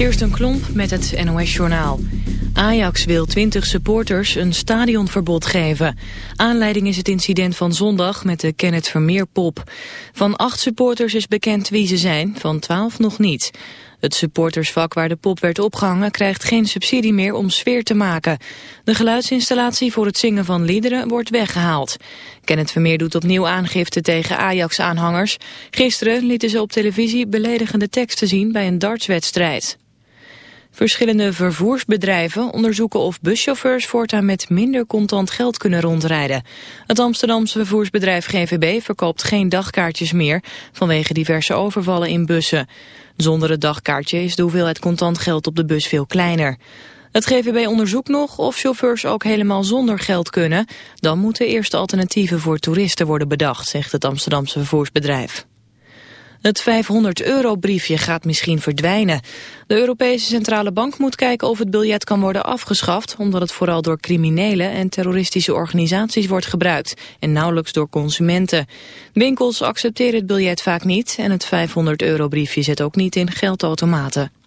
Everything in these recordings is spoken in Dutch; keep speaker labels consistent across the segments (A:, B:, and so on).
A: Kirsten Klomp met het NOS-journaal. Ajax wil 20 supporters een stadionverbod geven. Aanleiding is het incident van zondag met de Kenneth Vermeer pop. Van acht supporters is bekend wie ze zijn, van twaalf nog niet. Het supportersvak waar de pop werd opgehangen krijgt geen subsidie meer om sfeer te maken. De geluidsinstallatie voor het zingen van liederen wordt weggehaald. Kenneth Vermeer doet opnieuw aangifte tegen Ajax-aanhangers. Gisteren lieten ze op televisie beledigende teksten zien bij een dartswedstrijd. Verschillende vervoersbedrijven onderzoeken of buschauffeurs voortaan met minder contant geld kunnen rondrijden. Het Amsterdamse vervoersbedrijf GVB verkoopt geen dagkaartjes meer vanwege diverse overvallen in bussen. Zonder het dagkaartje is de hoeveelheid contant geld op de bus veel kleiner. Het GVB onderzoekt nog of chauffeurs ook helemaal zonder geld kunnen. Dan moeten eerst alternatieven voor toeristen worden bedacht, zegt het Amsterdamse vervoersbedrijf. Het 500-euro-briefje gaat misschien verdwijnen. De Europese Centrale Bank moet kijken of het biljet kan worden afgeschaft... omdat het vooral door criminelen en terroristische organisaties wordt gebruikt... en nauwelijks door consumenten. Winkels accepteren het biljet vaak niet... en het 500-euro-briefje zit ook niet in geldautomaten.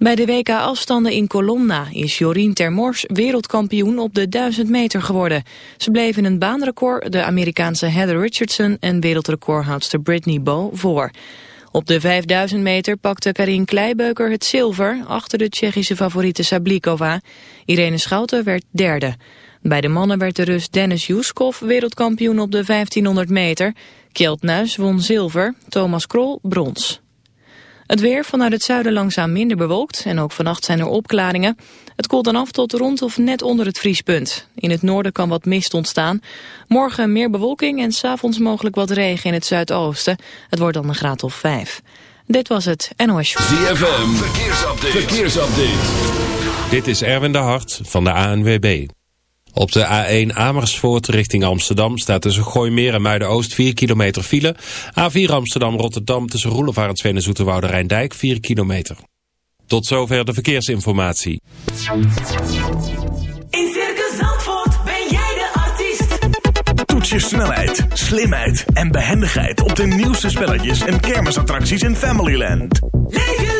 A: Bij de WK-afstanden in Colomna is Jorien Termors wereldkampioen op de 1000 meter geworden. Ze bleef in een baanrecord de Amerikaanse Heather Richardson en wereldrecordhoudster Brittany Bow voor. Op de 5000 meter pakte Karin Kleibeuker het zilver achter de Tsjechische favoriete Sablikova. Irene Schouten werd derde. Bij de mannen werd de Rus Dennis Juskov wereldkampioen op de 1500 meter. Kjeld Nuis won zilver, Thomas Krol brons. Het weer vanuit het zuiden langzaam minder bewolkt en ook vannacht zijn er opklaringen. Het koelt dan af tot rond of net onder het vriespunt. In het noorden kan wat mist ontstaan. Morgen meer bewolking en s'avonds mogelijk wat regen in het zuidoosten. Het wordt dan een graad of vijf. Dit was het NOS Show.
B: ZFM, verkeersupdate. verkeersupdate.
C: Dit is Erwin de Hart van de ANWB. Op de A1 Amersfoort richting Amsterdam staat tussen Gooimeer en Muiden-Oost 4 kilometer file. A4 Amsterdam-Rotterdam tussen Roelevarensveen en Zoeterwoude Rijndijk 4 kilometer. Tot zover de verkeersinformatie.
D: In Circus Zandvoort ben jij de artiest.
E: Toets je snelheid, slimheid en behendigheid op de nieuwste spelletjes en kermisattracties in Familyland.
D: Leef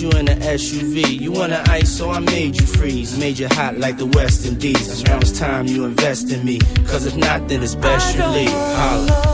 F: You in an SUV. You want to ice, so I made you freeze. Made you hot like the West Indies. Now it's time you invest in me. Cause if not, then it's best you leave. Holla.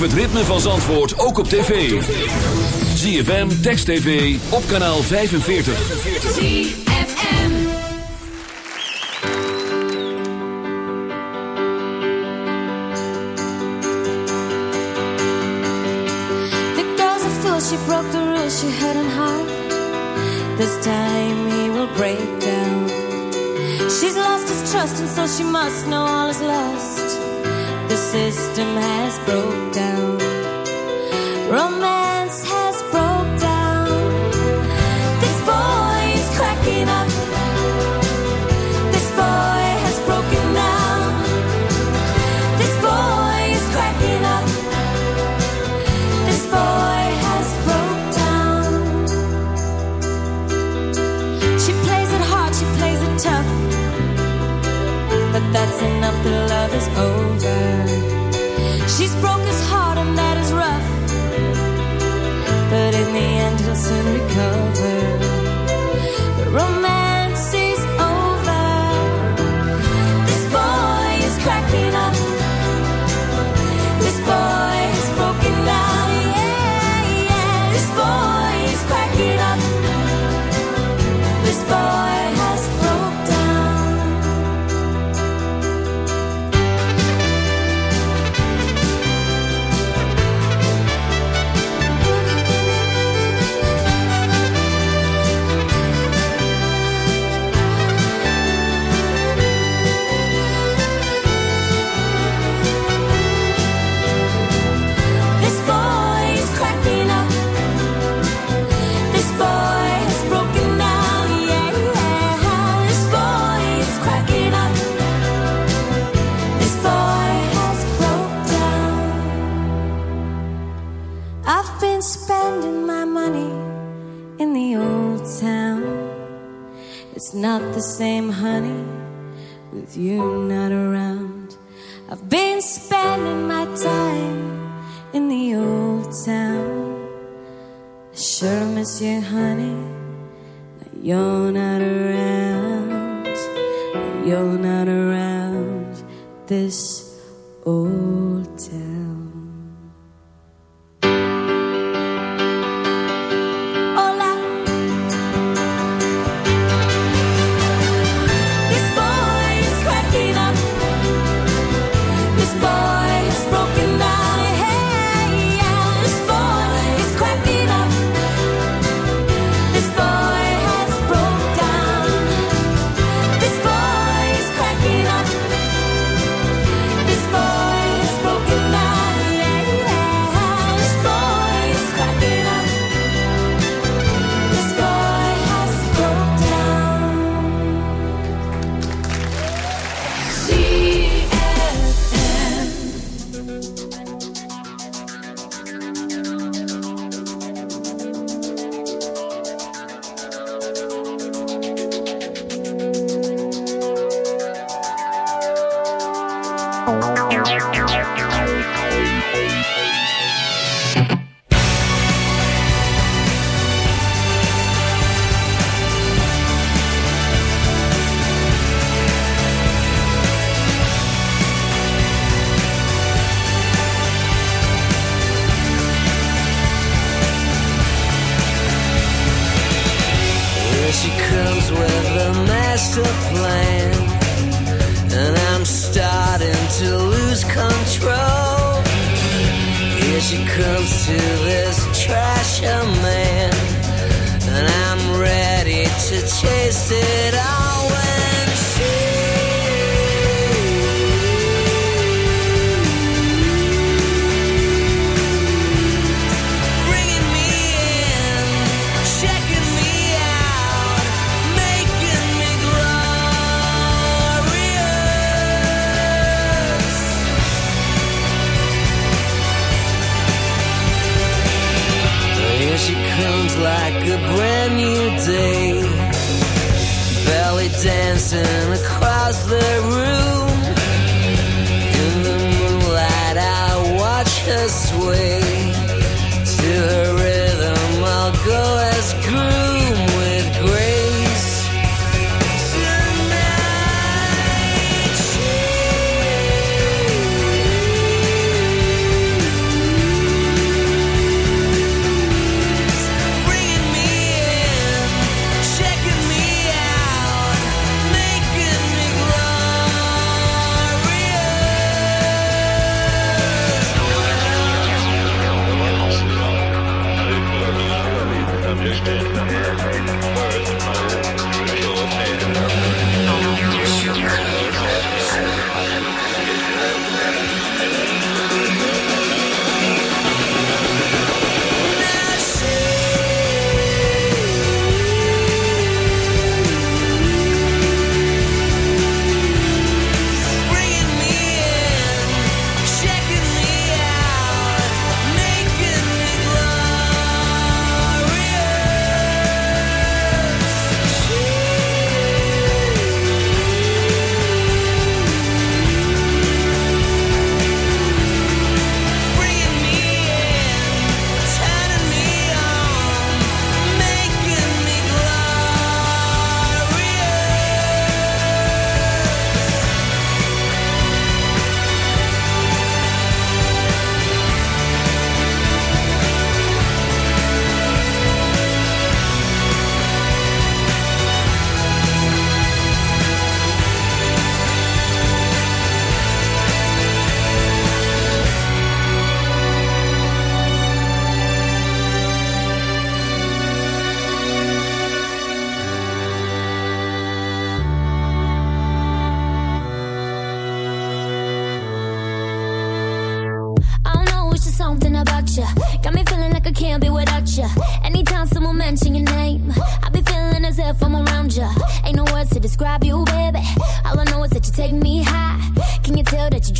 B: Het ritme van Zandvoort ook op tv. ZFM, Text TV, op kanaal 45.
G: ZFM
H: The girl's a fool, she broke the rules, she had an heart. This time he will break down. She's lost his trust and so she must know all is lost. The system has broken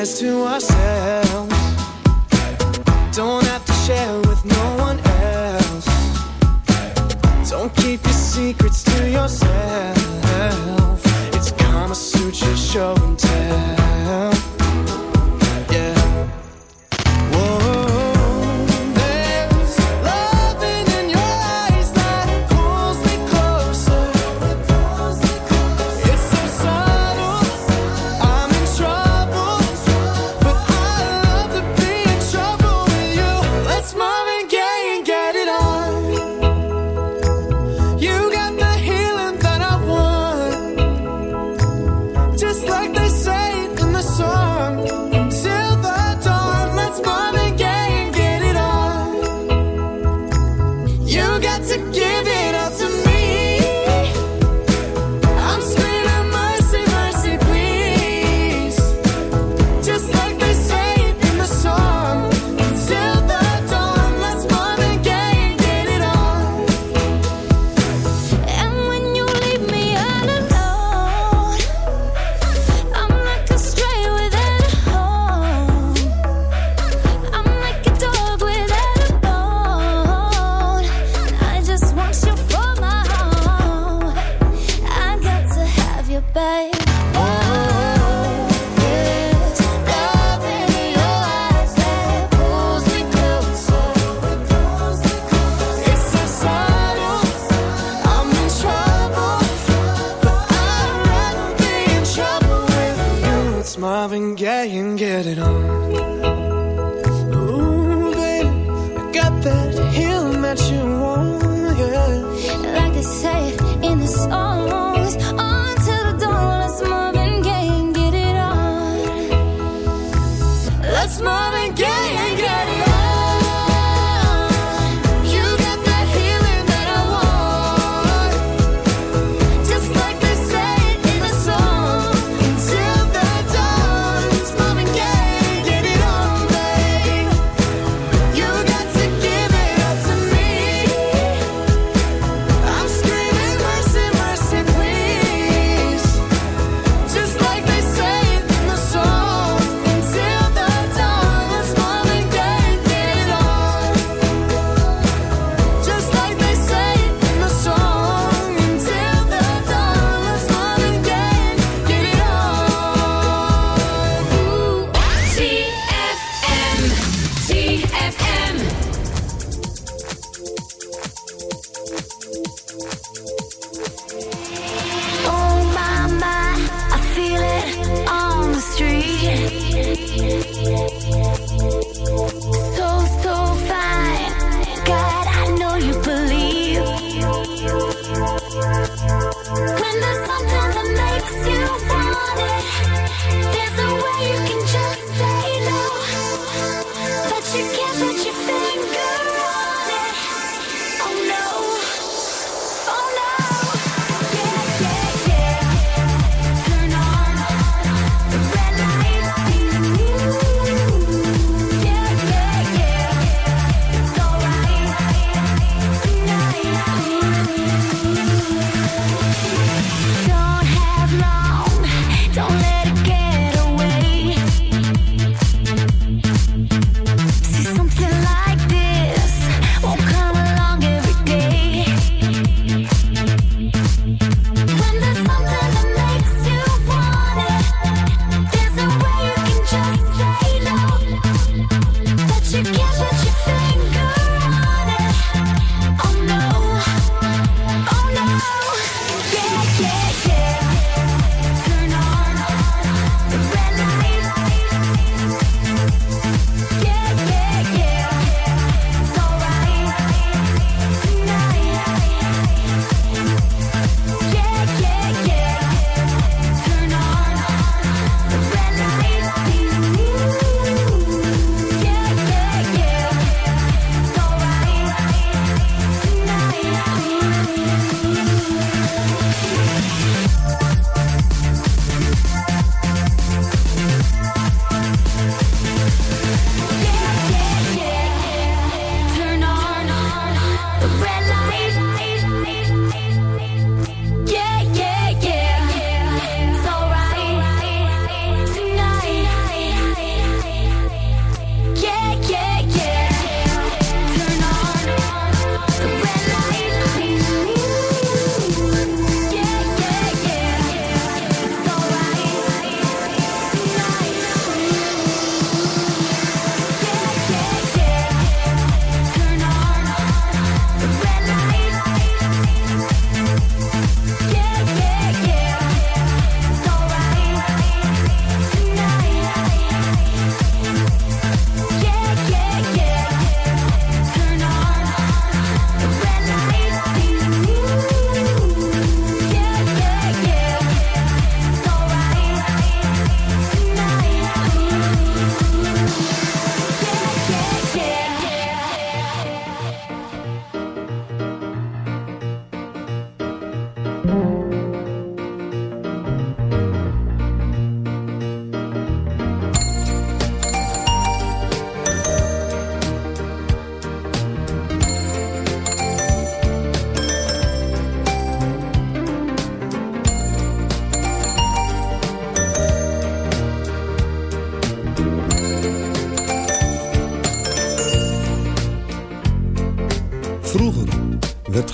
I: confess to
F: ourselves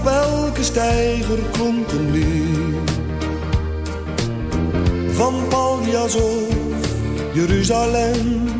J: Op elke steiger klonk een lied. Van Paljas of Jeruzalem.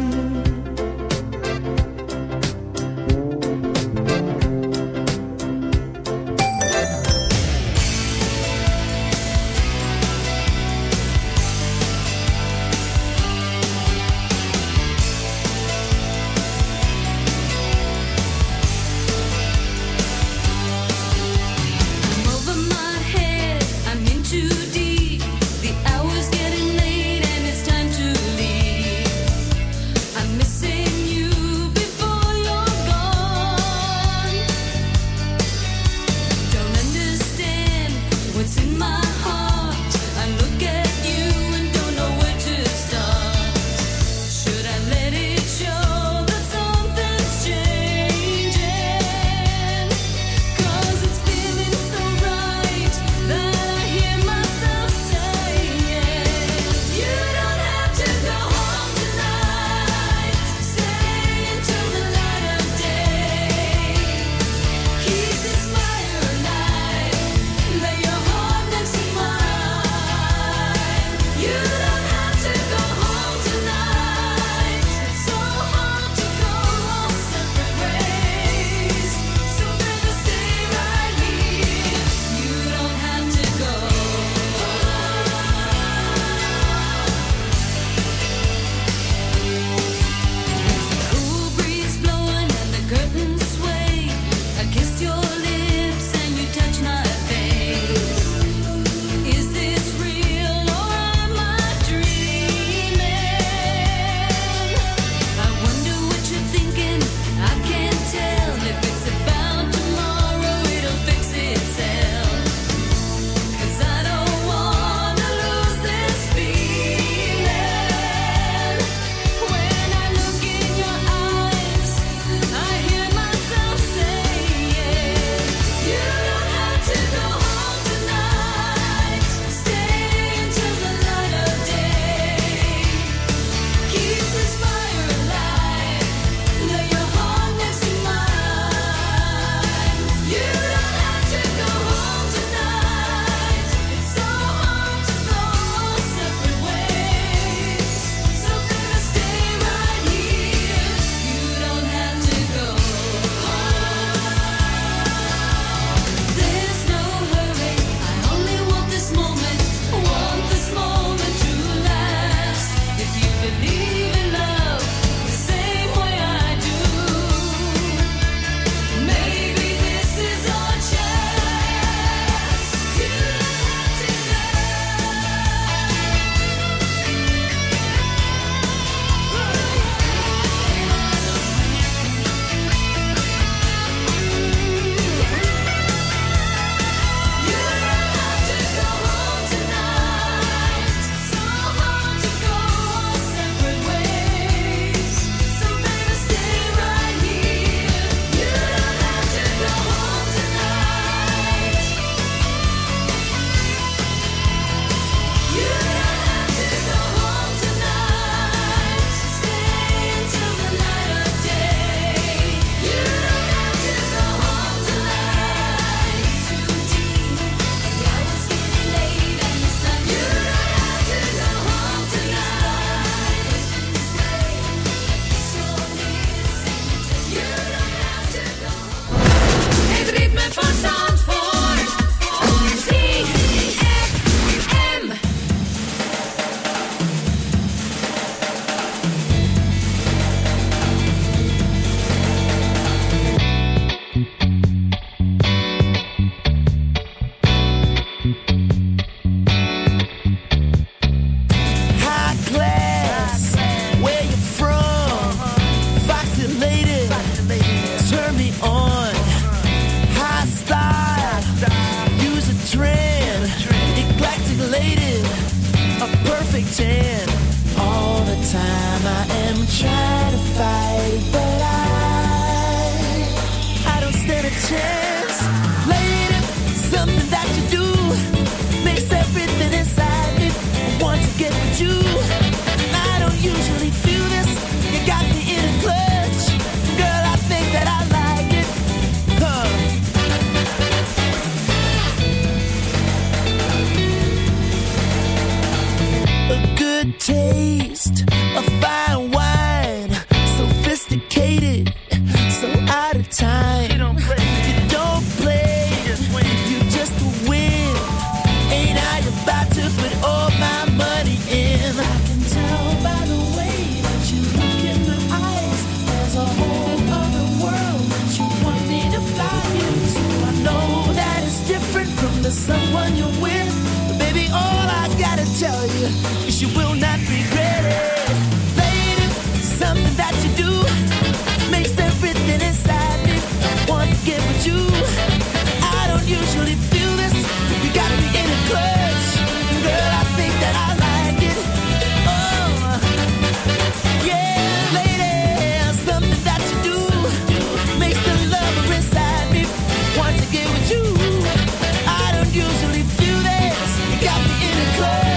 I: to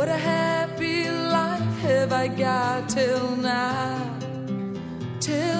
K: What a happy life have I got till now. Till